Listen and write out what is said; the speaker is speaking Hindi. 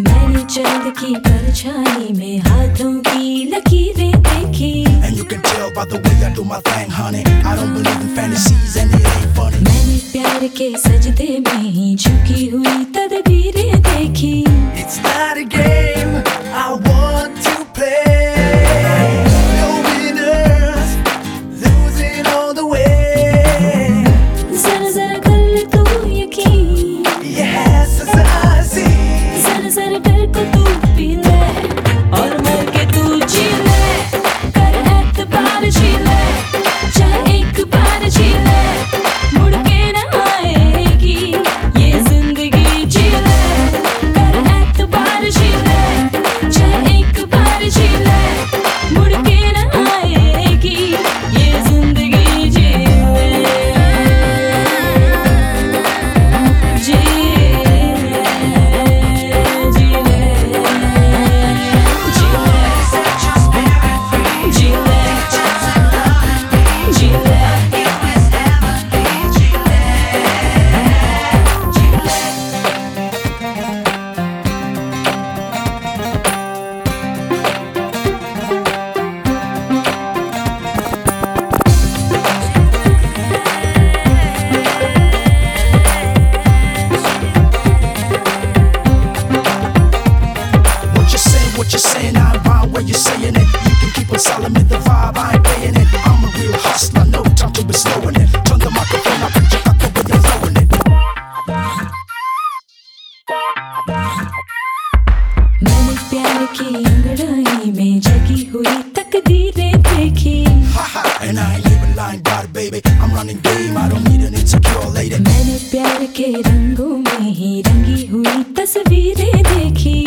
मैंने चंद की परछाई में हाथों की लकीरें देखी And you can tell by the way I do my thing, honey. I don't believe in fantasies and it ain't funny. मैंने प्यार के सजदे में ही झुकी हुई तदबीर रंगों में ही रंगी हुई तस्वीरें देखी।